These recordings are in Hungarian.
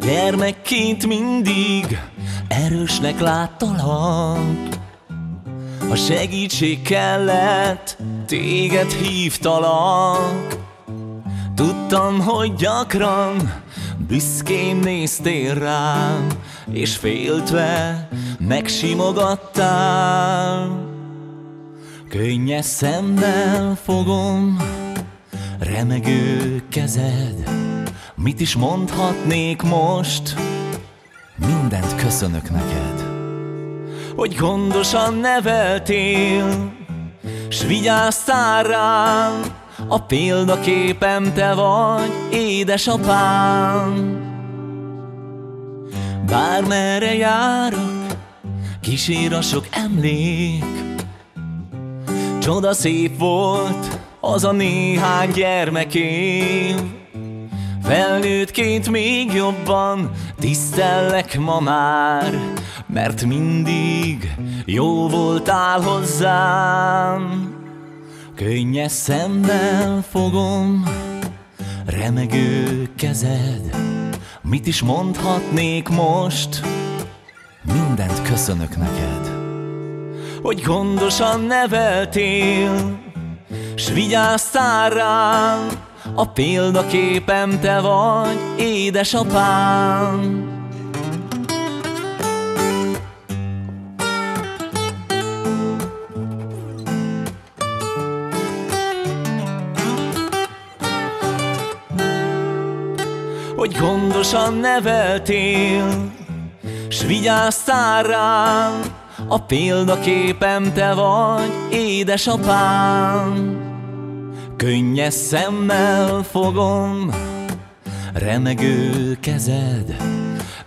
Gyermekként mindig erősnek láttalak. Ha segítség kellett, téged hívtalak. Tudtam, hogy gyakran büszkén néztél rám És féltve megsimogattál. Könnyes szemmel fogom remegő kezed. Mit is mondhatnék most? Mindent köszönök neked Hogy gondosan neveltél S vigyáztál rám. A példaképem te vagy, édesapám. Bármerre járok Kísér a sok emlék. Csoda szép volt az a néhány gyermekém Felnőttként még jobban tisztellek ma már, mert mindig jó voltál hozzám. Könnyes szemmel fogom remegő kezed, mit is mondhatnék most, mindent köszönök neked. Hogy gondosan neveltél, s vigyáztál rám, a példaképem te vagy, édesapám. Hogy gondosan neveltél, s vigyáztál rám, a példaképem te vagy, édesapám. Könnyes szemmel fogom remegő kezed.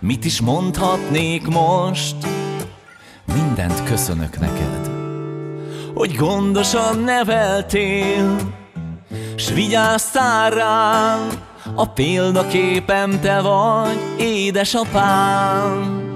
Mit is mondhatnék most? Mindent köszönök neked Hogy gondosan neveltél. S vigyáztál rám A példaképem te vagy, édesapám